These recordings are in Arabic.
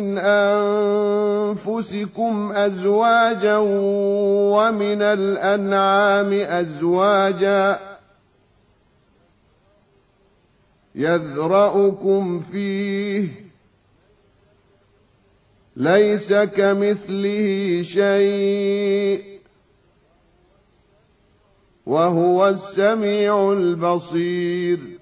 من أنفسكم أزواجا ومن الأنعام أزواجا يذرأكم فيه ليس كمثله شيء وهو السميع البصير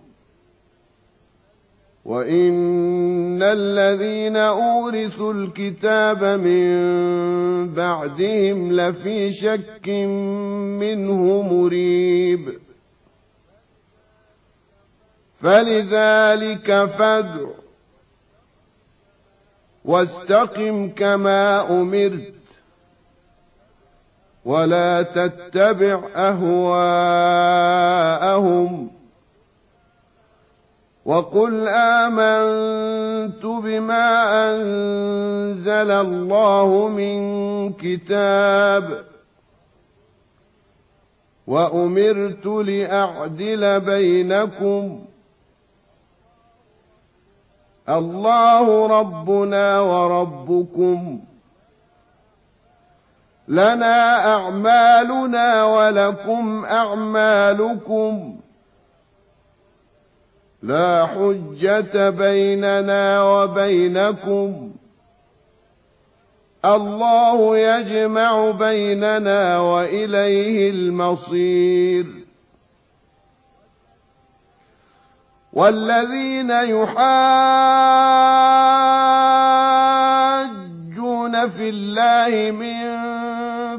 وإن الذين أورثوا الكتاب من بعدهم لفي شك منه مريب فلذلك فادع واستقم كما أمرت ولا تتبع أهواءهم وقل آمنت بما أنزل الله من كتاب وأمرت لأعدل بينكم الله ربنا وربكم لنا أعمالنا ولكم أعمالكم لا حجة بيننا وبينكم. الله يجمع بيننا وإليه المصير. والذين يحاجون في الله من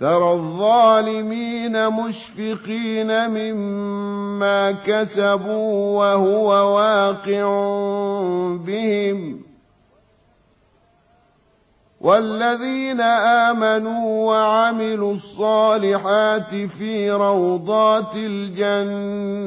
ترى الظالمين مشفقين مما كسبوا وهو واقع بهم. والذين آمنوا وعملوا الصالحات في روضات الجنات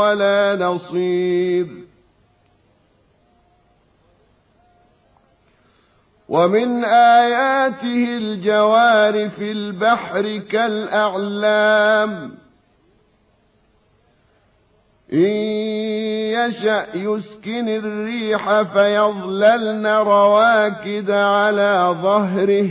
ولا نصير. ومن آياته الجوار في البحر كالأعلام. إن يشأ يسكن الريح فيظللن رواكد على ظهره.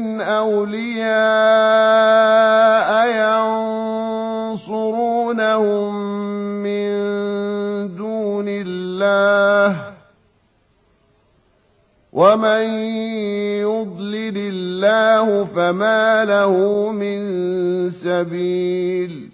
من أولياء ينصرونهم من دون الله ومن يضلل الله فما له من سبيل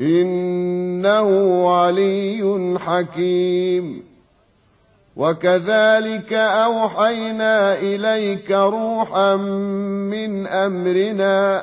إنه علي حكيم. وكذلك أوحينا إليك روحا من أمرنا